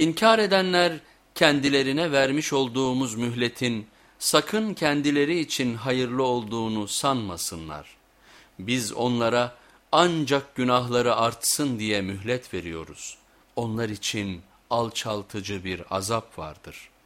İnkar edenler kendilerine vermiş olduğumuz mühletin sakın kendileri için hayırlı olduğunu sanmasınlar. Biz onlara ancak günahları artsın diye mühlet veriyoruz. Onlar için alçaltıcı bir azap vardır.''